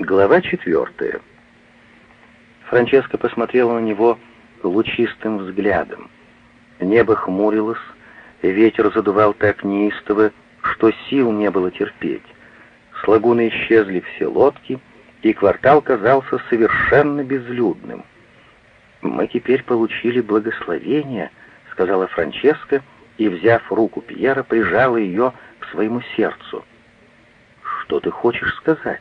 Глава четвертая. Франческа посмотрела на него лучистым взглядом. Небо хмурилось, ветер задувал так неистово, что сил не было терпеть. С лагуны исчезли все лодки, и квартал казался совершенно безлюдным. «Мы теперь получили благословение», — сказала Франческа, и, взяв руку Пьера, прижала ее к своему сердцу. «Что ты хочешь сказать?»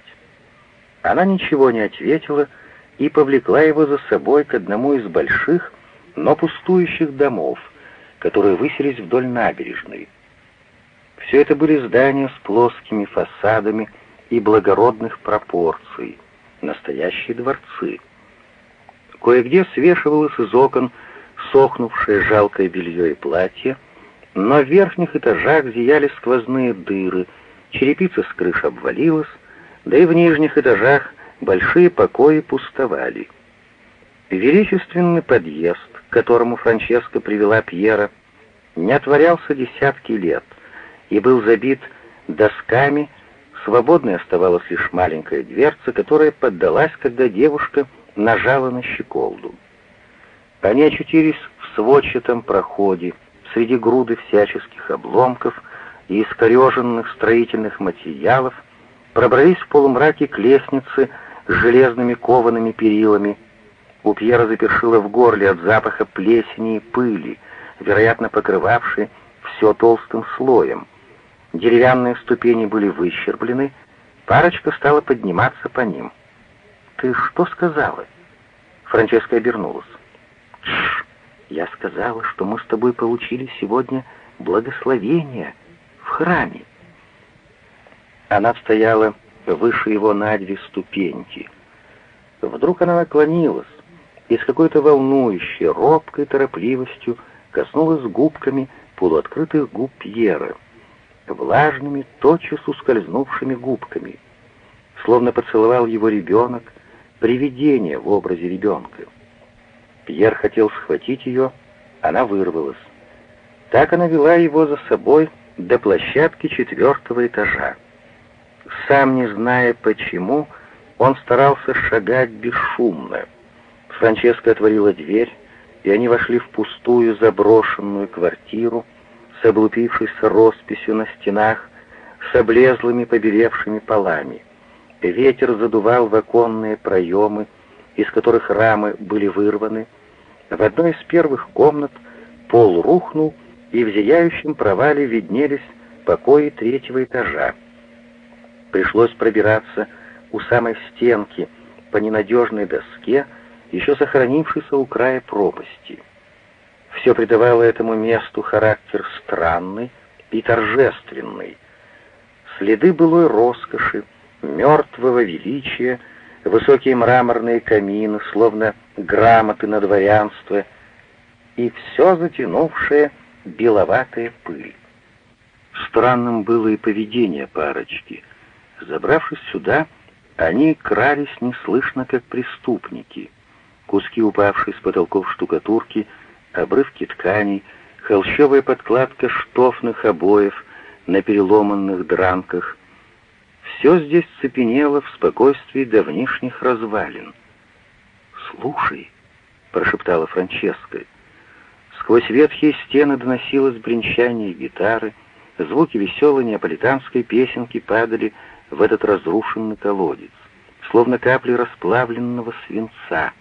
Она ничего не ответила и повлекла его за собой к одному из больших, но пустующих домов, которые высились вдоль набережной. Все это были здания с плоскими фасадами и благородных пропорций, настоящие дворцы. Кое-где свешивалось из окон сохнувшее жалкое белье и платье, но в верхних этажах зияли сквозные дыры, черепица с крыш обвалилась, да и в нижних этажах большие покои пустовали. Величественный подъезд, к которому Франческа привела Пьера, не отворялся десятки лет и был забит досками, свободной оставалась лишь маленькая дверца, которая поддалась, когда девушка нажала на щеколду. Они очутились в сводчатом проходе, среди груды всяческих обломков и искореженных строительных материалов, пробрались в полумраке к лестнице с железными коваными перилами. У Пьера запершило в горле от запаха плесени и пыли, вероятно, покрывавшей все толстым слоем. Деревянные ступени были выщерблены, парочка стала подниматься по ним. «Ты что сказала?» Франческа обернулась. «Тш! Я сказала, что мы с тобой получили сегодня благословение в храме». Она стояла выше его на две ступеньки. Вдруг она наклонилась и с какой-то волнующей, робкой торопливостью коснулась губками полуоткрытых губ Пьера, влажными, тотчас ускользнувшими губками. Словно поцеловал его ребенок, привидение в образе ребенка. Пьер хотел схватить ее, она вырвалась. Так она вела его за собой до площадки четвертого этажа. Сам не зная почему, он старался шагать бесшумно. Франческа отворила дверь, и они вошли в пустую заброшенную квартиру с облупившейся росписью на стенах, с облезлыми побелевшими полами. Ветер задувал в оконные проемы, из которых рамы были вырваны. В одной из первых комнат пол рухнул, и в зияющем провале виднелись покои третьего этажа. Пришлось пробираться у самой стенки по ненадежной доске, еще сохранившейся у края пропасти. Все придавало этому месту характер странный и торжественный. Следы былой роскоши, мертвого величия, высокие мраморные камины, словно грамоты на дворянство, и все затянувшее беловатая пыль. Странным было и поведение парочки — Забравшись сюда, они крались неслышно, как преступники. Куски, упавшие с потолков штукатурки, обрывки тканей, холщовая подкладка штофных обоев на переломанных дранках. Все здесь цепенело в спокойствии давнишних развалин. «Слушай», — прошептала Франческа, — сквозь ветхие стены доносилось бренчание гитары, звуки веселой неаполитанской песенки падали в этот разрушенный колодец, словно капли расплавленного свинца.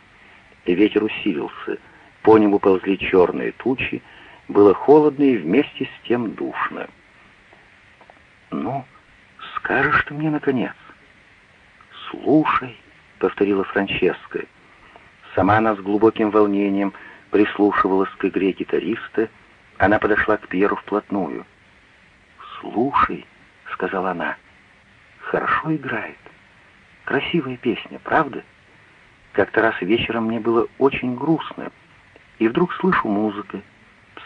И ветер усилился, по небу ползли черные тучи, было холодно и вместе с тем душно. «Ну, скажешь ты мне, наконец?» «Слушай», — повторила Франческа. Сама она с глубоким волнением прислушивалась к игре гитариста, она подошла к Пьеру вплотную. «Слушай», — сказала она, — хорошо играет. Красивая песня, правда? Как-то раз вечером мне было очень грустно, и вдруг слышу музыку.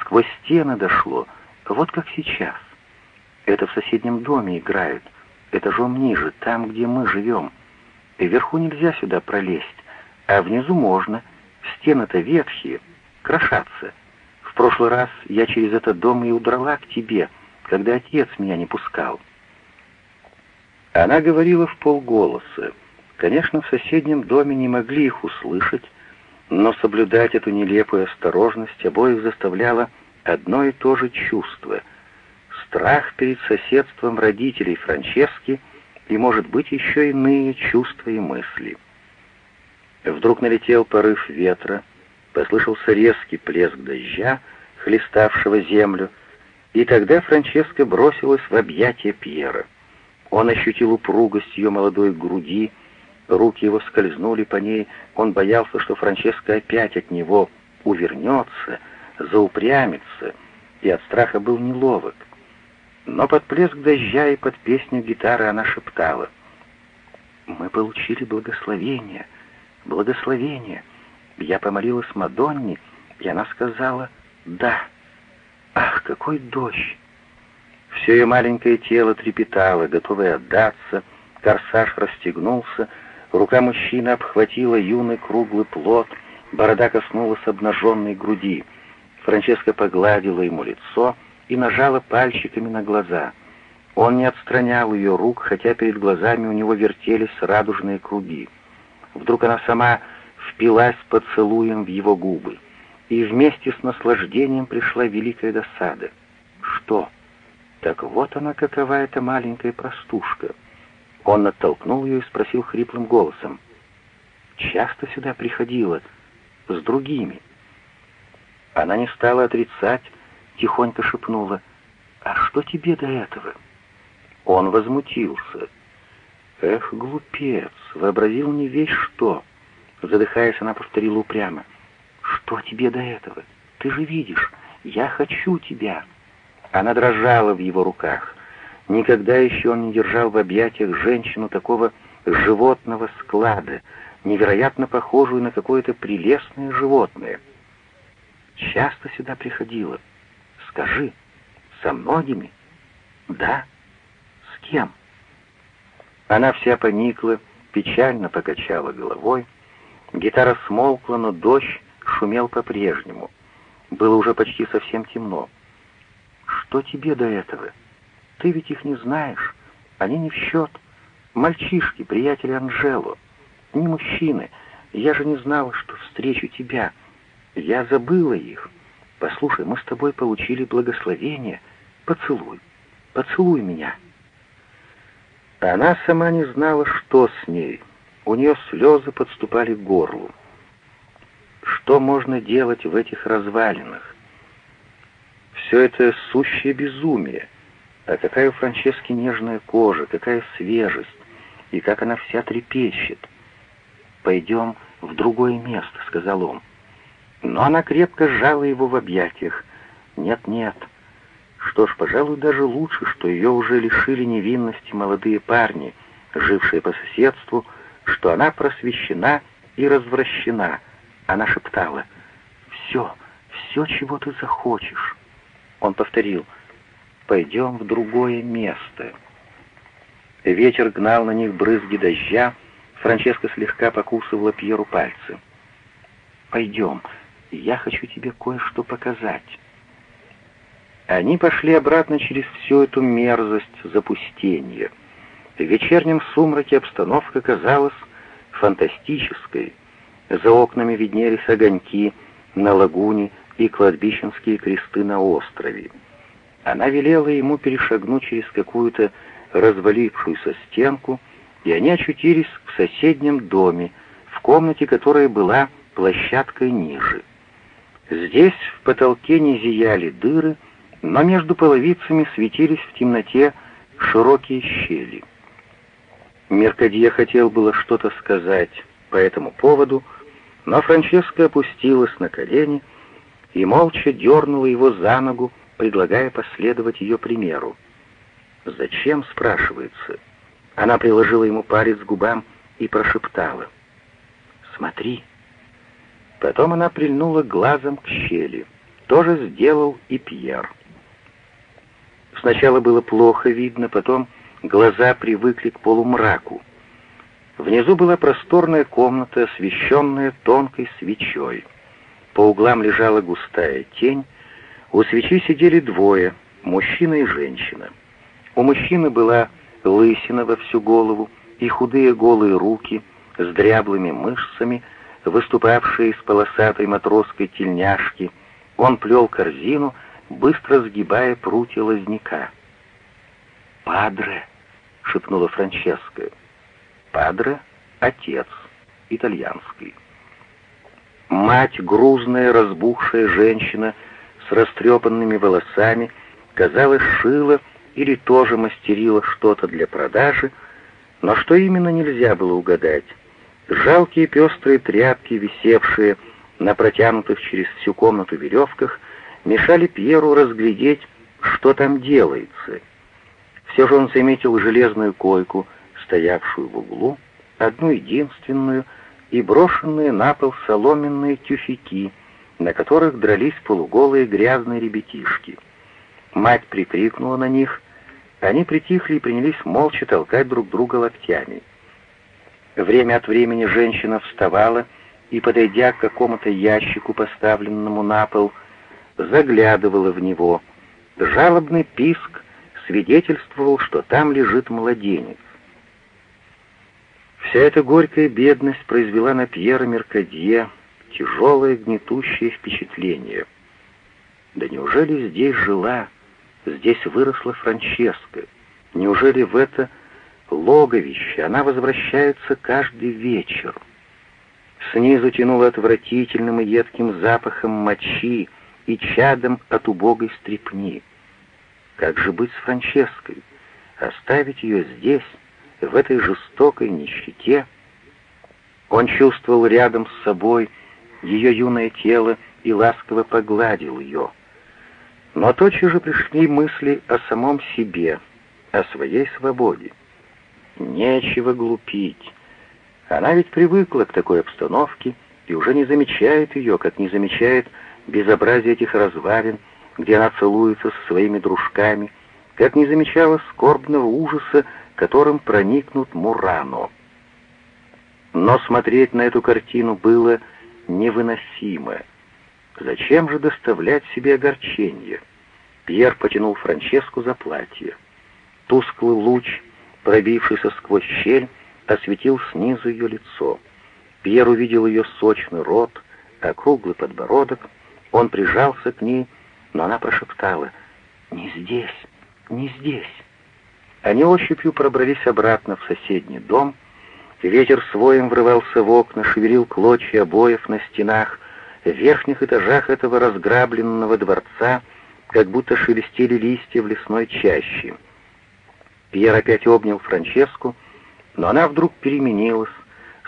Сквозь стены дошло, вот как сейчас. Это в соседнем доме играют, этажом ниже, там, где мы живем. И вверху нельзя сюда пролезть, а внизу можно. Стены-то ветхие, крошатся. В прошлый раз я через этот дом и удрала к тебе, когда отец меня не пускал. Она говорила в полголоса. Конечно, в соседнем доме не могли их услышать, но соблюдать эту нелепую осторожность обоих заставляло одно и то же чувство — страх перед соседством родителей Франчески и, может быть, еще иные чувства и мысли. Вдруг налетел порыв ветра, послышался резкий плеск дождя, хлеставшего землю, и тогда Франческа бросилась в объятия Пьера. Он ощутил упругость ее молодой груди, руки его скользнули по ней, он боялся, что Франческа опять от него увернется, заупрямится, и от страха был неловок. Но под плеск дождя и под песню гитары она шептала. «Мы получили благословение, благословение». Я помолилась Мадонне, и она сказала «да». Ах, какой дождь! Все ее маленькое тело трепетало, готовое отдаться, корсаж расстегнулся, рука мужчины обхватила юный круглый плод, борода коснулась обнаженной груди. Франческа погладила ему лицо и нажала пальчиками на глаза. Он не отстранял ее рук, хотя перед глазами у него вертелись радужные круги. Вдруг она сама впилась поцелуем в его губы, и вместе с наслаждением пришла великая досада. Что? Так вот она какова эта маленькая простушка. Он оттолкнул ее и спросил хриплым голосом. «Часто сюда приходила? С другими?» Она не стала отрицать, тихонько шепнула. «А что тебе до этого?» Он возмутился. «Эх, глупец, вообразил не весь что!» Задыхаясь, она повторила упрямо. «Что тебе до этого? Ты же видишь, я хочу тебя!» Она дрожала в его руках. Никогда еще он не держал в объятиях женщину такого животного склада, невероятно похожую на какое-то прелестное животное. Часто сюда приходила. Скажи, со многими? Да. С кем? Она вся поникла, печально покачала головой. Гитара смолкла, но дождь шумел по-прежнему. Было уже почти совсем темно. Что тебе до этого? Ты ведь их не знаешь. Они не в счет. Мальчишки, приятели Анжело. Не мужчины. Я же не знала, что встречу тебя. Я забыла их. Послушай, мы с тобой получили благословение. Поцелуй. Поцелуй меня. Она сама не знала, что с ней. У нее слезы подступали к горлу. Что можно делать в этих развалинах? Все это сущее безумие. А какая у Франчески нежная кожа, какая свежесть, и как она вся трепещет. «Пойдем в другое место», — сказал он. Но она крепко сжала его в объятиях. «Нет-нет». Что ж, пожалуй, даже лучше, что ее уже лишили невинности молодые парни, жившие по соседству, что она просвещена и развращена. Она шептала «Все, все, чего ты захочешь». Он повторил «Пойдем в другое место». Ветер гнал на них брызги дождя, Франческа слегка покусывала Пьеру пальцы. «Пойдем, я хочу тебе кое-что показать». Они пошли обратно через всю эту мерзость запустения. В вечернем сумраке обстановка казалась фантастической. За окнами виднелись огоньки на лагуне и кладбищенские кресты на острове. Она велела ему перешагнуть через какую-то развалившуюся стенку, и они очутились в соседнем доме, в комнате, которая была площадкой ниже. Здесь в потолке не зияли дыры, но между половицами светились в темноте широкие щели. Меркадье хотел было что-то сказать по этому поводу, но Франческа опустилась на колени молча дернула его за ногу, предлагая последовать ее примеру. «Зачем?» — спрашивается. Она приложила ему палец к губам и прошептала. «Смотри». Потом она прильнула глазом к щели. Тоже сделал и Пьер. Сначала было плохо видно, потом глаза привыкли к полумраку. Внизу была просторная комната, освещенная тонкой свечой. По углам лежала густая тень. У свечи сидели двое, мужчина и женщина. У мужчины была лысина во всю голову, и худые голые руки с дряблыми мышцами, выступавшие из полосатой матросской тельняшки, он плел корзину, быстро сгибая прутья лозняка. «Падре!» — шепнула Франческа. «Падре — отец, итальянский». Мать, грузная, разбухшая женщина с растрепанными волосами, казалось, шила или тоже мастерила что-то для продажи, но что именно нельзя было угадать. Жалкие пестрые тряпки, висевшие на протянутых через всю комнату веревках, мешали Пьеру разглядеть, что там делается. Все же он заметил железную койку, стоявшую в углу, одну единственную, и брошенные на пол соломенные тюфяки, на которых дрались полуголые грязные ребятишки. Мать прикрикнула на них, они притихли и принялись молча толкать друг друга локтями. Время от времени женщина вставала и, подойдя к какому-то ящику, поставленному на пол, заглядывала в него. Жалобный писк свидетельствовал, что там лежит младенец. Вся эта горькая бедность произвела на Пьера Меркадье тяжелое гнетущее впечатление. Да неужели здесь жила, здесь выросла Франческа? Неужели в это логовище она возвращается каждый вечер? Снизу тянуло отвратительным и едким запахом мочи и чадом от убогой стрепни. Как же быть с Франческой? Оставить ее здесь, в этой жестокой нищете? Он чувствовал рядом с собой ее юное тело и ласково погладил ее. Но тотчас же пришли мысли о самом себе, о своей свободе. Нечего глупить. Она ведь привыкла к такой обстановке и уже не замечает ее, как не замечает безобразие этих развалин, где она целуется со своими дружками, как не замечала скорбного ужаса, которым проникнут Мурано. Но смотреть на эту картину было невыносимо. Зачем же доставлять себе огорчение? Пьер потянул Франческу за платье. Тусклый луч, пробившийся сквозь щель, осветил снизу ее лицо. Пьер увидел ее сочный рот, округлый подбородок. Он прижался к ней, но она прошептала «Не здесь, не здесь». Они ощупью пробрались обратно в соседний дом. Ветер своим врывался в окна, шевелил клочья обоев на стенах. В верхних этажах этого разграбленного дворца как будто шелестели листья в лесной чаще. Пьер опять обнял Франческу, но она вдруг переменилась,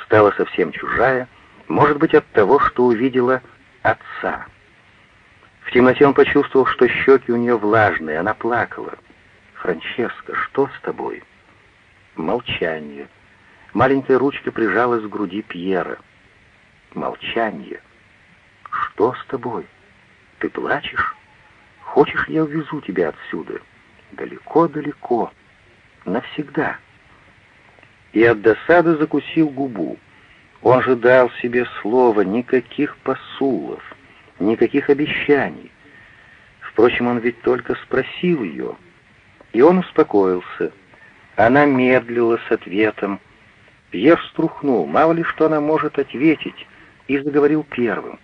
стала совсем чужая, может быть, от того, что увидела отца. В темноте он почувствовал, что щеки у нее влажные, она плакала. «Франческа, что с тобой?» Молчание. Маленькая ручка прижалась к груди Пьера. Молчание. «Что с тобой? Ты плачешь? Хочешь, я увезу тебя отсюда? Далеко-далеко. Навсегда». И от досады закусил губу. Он же дал себе слово никаких посулов никаких обещаний. Впрочем, он ведь только спросил ее, и он успокоился. Она медлила с ответом. Пьер струхнул, мало ли что она может ответить, и заговорил первым.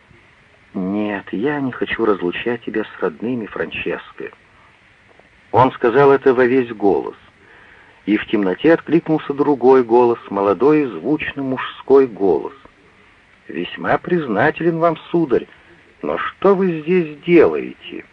«Нет, я не хочу разлучать тебя с родными, Франческо». Он сказал это во весь голос, и в темноте откликнулся другой голос, молодой и звучный мужской голос. «Весьма признателен вам, сударь, но что вы здесь делаете?»